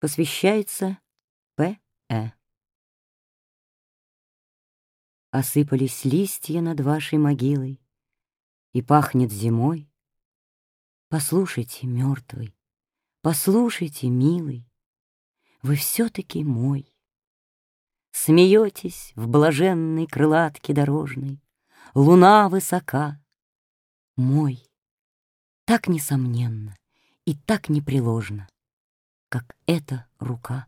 Посвящается П.Э. Осыпались листья над вашей могилой, И пахнет зимой. Послушайте, мертвый, послушайте, милый, Вы все-таки мой. Смеетесь в блаженной крылатке дорожной, Луна высока. Мой, так несомненно и так непреложно, Как эта рука.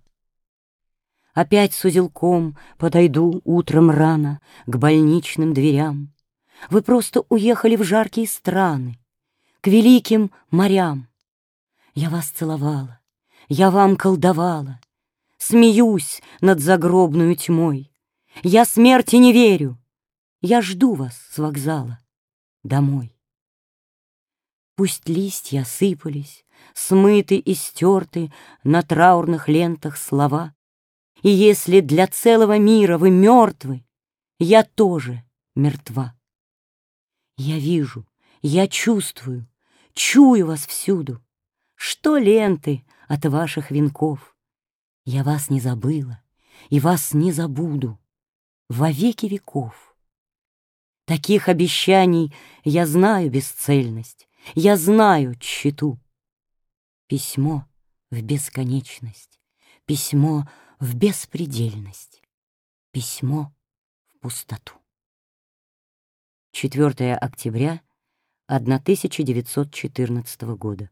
Опять с узелком подойду утром рано К больничным дверям. Вы просто уехали в жаркие страны, К великим морям. Я вас целовала, я вам колдовала, Смеюсь над загробную тьмой. Я смерти не верю, я жду вас с вокзала домой. Пусть листья осыпались, смыты и стерты На траурных лентах слова, и если для целого мира вы мертвы, Я тоже мертва. Я вижу, я чувствую, чую вас всюду. Что ленты от ваших венков? Я вас не забыла и вас не забуду во веки веков. Таких обещаний я знаю бесцельность, я знаю тщету. Письмо в бесконечность, письмо в беспредельность, письмо в пустоту. 4 октября 1914 года.